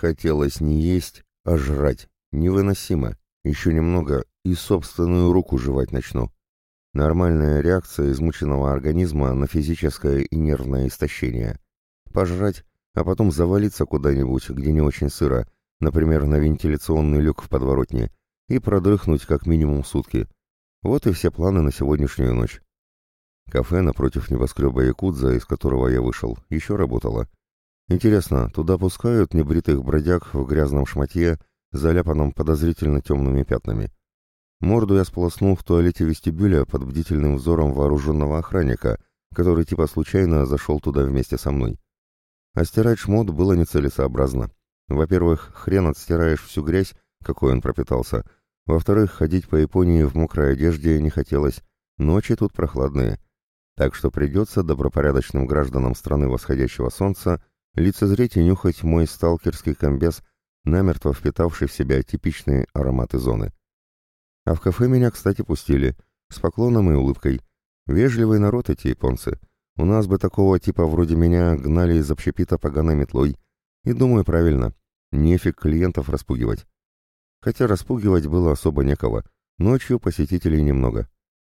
Хотелось не есть, а жрать. Невыносимо. Еще немного и собственную руку жевать начну. Нормальная реакция измученного организма на физическое и нервное истощение. Пожрать, а потом завалиться куда-нибудь, где не очень сыро, например, на вентиляционный люк в подворотне, и продрыхнуть как минимум сутки. Вот и все планы на сегодняшнюю ночь. Кафе напротив небоскреба Якудза, из которого я вышел, еще работало. Интересно, туда пускают небритых бродяг в грязном шматье, заляпанном подозрительно темными пятнами. Морду я сполоснул в туалете вестибюля под бдительным взором вооруженного охранника, который типа случайно зашел туда вместе со мной. А стирать шмот было нецелесообразно. Во-первых, хрен отстираешь всю грязь, какой он пропитался. Во-вторых, ходить по Японии в мокрой одежде не хотелось. Ночи тут прохладные. Так что придется добропорядочным гражданам страны восходящего солнца лицезреть и нюхать мой сталкерский комбез, намертво впитавший в себя типичные ароматы зоны. А в кафе меня, кстати, пустили, с поклоном и улыбкой. Вежливый народ эти японцы. У нас бы такого типа вроде меня гнали из общепита поганой метлой. И думаю, правильно, нефиг клиентов распугивать. Хотя распугивать было особо некого. Ночью посетителей немного.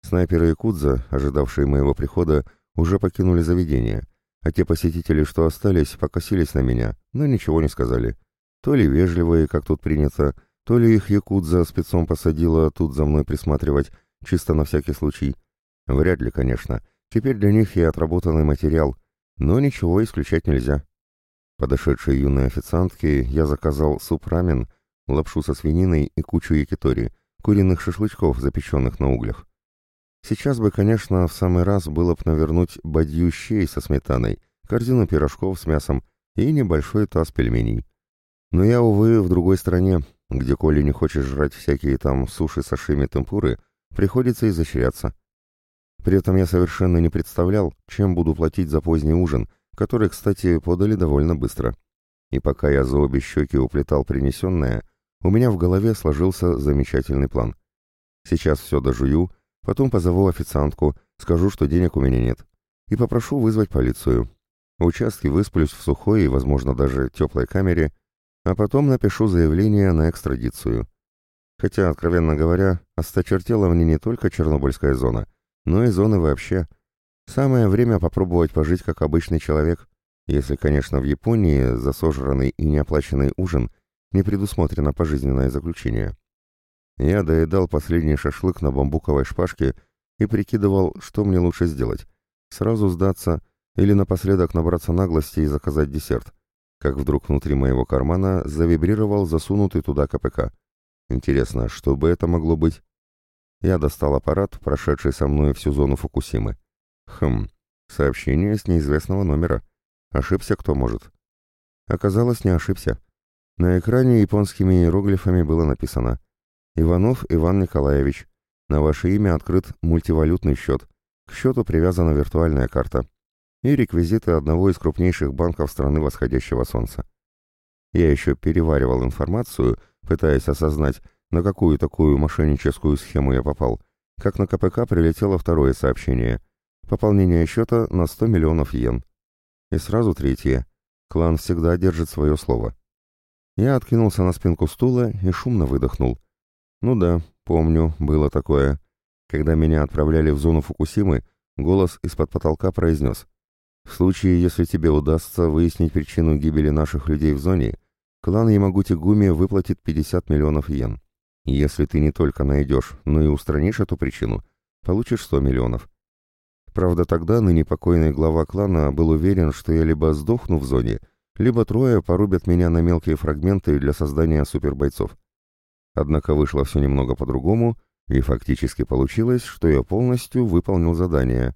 Снайперы и Кудза, ожидавшие моего прихода, уже покинули заведение, а те посетители, что остались, покосились на меня, но ничего не сказали. То ли вежливые, как тут принято, то ли их якудза спецом посадила тут за мной присматривать, чисто на всякий случай. Вряд ли, конечно. Теперь для них и отработанный материал, но ничего исключать нельзя. Подошедшей юной официантке я заказал суп-рамен, лапшу со свининой и кучу якитори, куриных шашлычков, запеченных на углях. Сейчас бы, конечно, в самый раз было бы навернуть бадью щей со сметаной, корзину пирожков с мясом и небольшой таз пельменей. Но я, увы, в другой стране, где, коли не хочешь жрать всякие там суши, сашими, темпуры, приходится изощряться. При этом я совершенно не представлял, чем буду платить за поздний ужин, который, кстати, подали довольно быстро. И пока я за обе щеки уплетал принесенное, у меня в голове сложился замечательный план. Сейчас все дожую, потом позову официантку, скажу, что денег у меня нет, и попрошу вызвать полицию. В участке высплюсь в сухой и, возможно, даже теплой камере, а потом напишу заявление на экстрадицию. Хотя, откровенно говоря, осточертела мне не только Чернобыльская зона, но и зоны вообще. Самое время попробовать пожить как обычный человек, если, конечно, в Японии за сожранный и неоплаченный ужин не предусмотрено пожизненное заключение. Я доедал последний шашлык на бамбуковой шпажке и прикидывал, что мне лучше сделать. Сразу сдаться или напоследок набраться наглости и заказать десерт как вдруг внутри моего кармана завибрировал засунутый туда КПК. Интересно, что бы это могло быть? Я достал аппарат, прошедший со мной всю зону Фукусимы. Хм, сообщение с неизвестного номера. Ошибся кто может? Оказалось, не ошибся. На экране японскими иероглифами было написано «Иванов Иван Николаевич, на ваше имя открыт мультивалютный счет. К счету привязана виртуальная карта и реквизиты одного из крупнейших банков страны восходящего солнца. Я еще переваривал информацию, пытаясь осознать, на какую такую мошенническую схему я попал, как на КПК прилетело второе сообщение. Пополнение счета на 100 миллионов йен. И сразу третье. Клан всегда держит свое слово. Я откинулся на спинку стула и шумно выдохнул. Ну да, помню, было такое. Когда меня отправляли в зону Фукусимы, голос из-под потолка произнес. В случае, если тебе удастся выяснить причину гибели наших людей в зоне, клан Ямагути-Гуми выплатит 50 миллионов йен. Если ты не только найдешь, но и устранишь эту причину, получишь 100 миллионов. Правда, тогда ныне покойный глава клана был уверен, что я либо сдохну в зоне, либо трое порубят меня на мелкие фрагменты для создания супербойцов. Однако вышло все немного по-другому, и фактически получилось, что я полностью выполнил задание,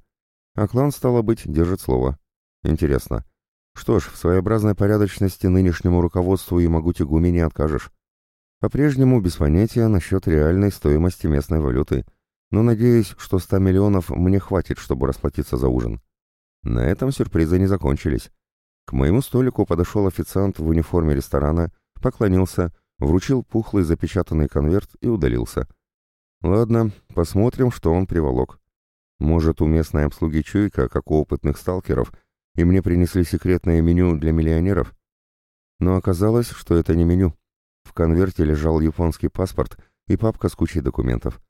а клан, стало быть, держит слово. Интересно. Что ж, в своеобразной порядочности нынешнему руководству и Магути-Гуми не откажешь. По-прежнему без понятия насчет реальной стоимости местной валюты, но надеюсь, что 100 миллионов мне хватит, чтобы расплатиться за ужин. На этом сюрпризы не закончились. К моему столику подошел официант в униформе ресторана, поклонился, вручил пухлый запечатанный конверт и удалился. Ладно, посмотрим, что он приволок. Может, у местной обслуги чуйка, как у опытных сталкеров, и мне принесли секретное меню для миллионеров? Но оказалось, что это не меню. В конверте лежал японский паспорт и папка с кучей документов.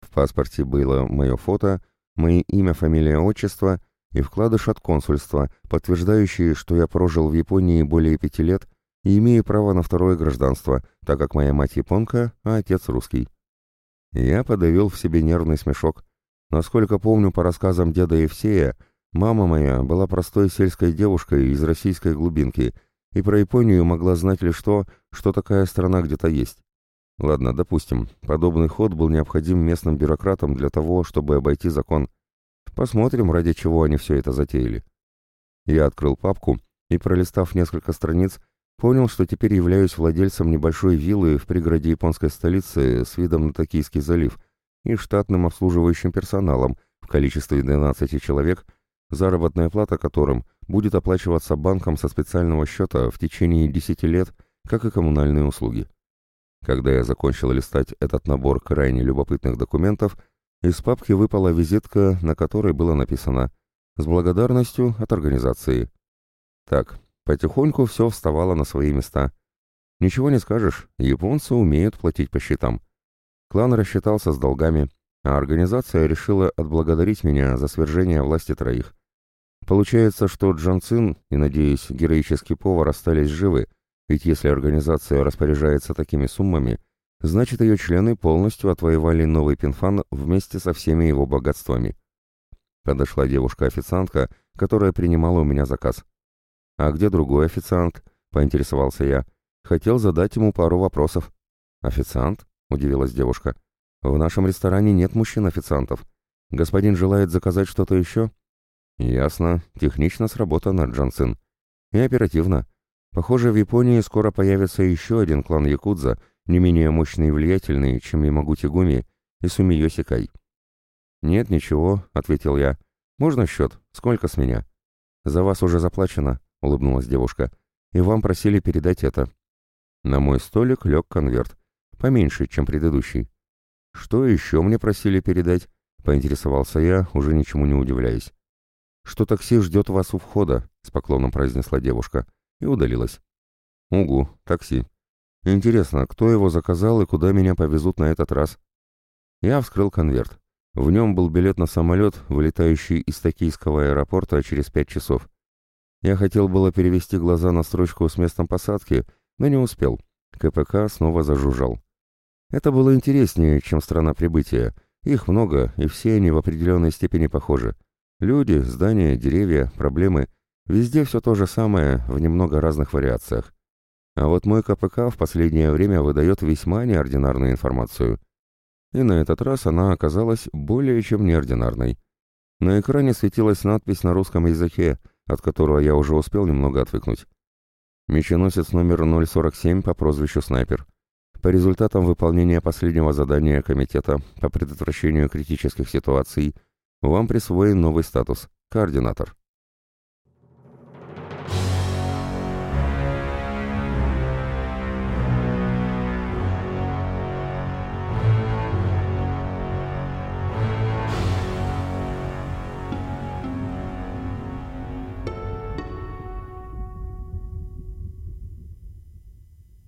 В паспорте было мое фото, мои имя, фамилия, отчество и вкладыш от консульства, подтверждающие, что я прожил в Японии более пяти лет и имею право на второе гражданство, так как моя мать японка, а отец русский. Я подавил в себе нервный смешок. Насколько помню по рассказам деда Евсея, мама моя была простой сельской девушкой из российской глубинки и про Японию могла знать лишь то, что такая страна где-то есть. Ладно, допустим, подобный ход был необходим местным бюрократам для того, чтобы обойти закон. Посмотрим, ради чего они все это затеяли. Я открыл папку и, пролистав несколько страниц, понял, что теперь являюсь владельцем небольшой виллы в пригороде японской столицы с видом на Токийский залив и штатным обслуживающим персоналом в количестве 12 человек, заработная плата которым будет оплачиваться банком со специального счета в течение 10 лет, как и коммунальные услуги. Когда я закончил листать этот набор крайне любопытных документов, из папки выпала визитка, на которой было написано «С благодарностью от организации». Так, потихоньку все вставало на свои места. Ничего не скажешь, японцы умеют платить по счетам. Клан рассчитался с долгами, а организация решила отблагодарить меня за свержение власти троих. Получается, что Джан Цин и, надеюсь, героический повар остались живы, ведь если организация распоряжается такими суммами, значит ее члены полностью отвоевали новый пинфан вместе со всеми его богатствами. Подошла девушка-официантка, которая принимала у меня заказ. «А где другой официант?» — поинтересовался я. Хотел задать ему пару вопросов. «Официант?» — удивилась девушка. «В нашем ресторане нет мужчин-официантов. Господин желает заказать что-то еще?» «Ясно. Технично сработано, Джансин. И оперативно. Похоже, в Японии скоро появится еще один клан Якудза, не менее мощный и влиятельный, чем Ямагути Гуми и Сумиоси Кай. «Нет, ничего», — ответил я. «Можно счет? Сколько с меня?» «За вас уже заплачено», — улыбнулась девушка. «И вам просили передать это». На мой столик лег конверт, поменьше, чем предыдущий. «Что еще мне просили передать?» — поинтересовался я, уже ничему не удивляясь. «Что такси ждет вас у входа», — с поклоном произнесла девушка и удалилась. «Угу, такси. Интересно, кто его заказал и куда меня повезут на этот раз?» Я вскрыл конверт. В нем был билет на самолет, вылетающий из Токийского аэропорта через пять часов. Я хотел было перевести глаза на строчку с местом посадки, но не успел. КПК снова зажужжал. Это было интереснее, чем страна прибытия. Их много, и все они в определенной степени похожи. Люди, здания, деревья, проблемы — Везде все то же самое, в немного разных вариациях. А вот мой КПК в последнее время выдает весьма неординарную информацию. И на этот раз она оказалась более чем неординарной. На экране светилась надпись на русском языке, от которого я уже успел немного отвыкнуть. Меченосец номер 047 по прозвищу Снайпер. По результатам выполнения последнего задания Комитета по предотвращению критических ситуаций вам присвоен новый статус – координатор.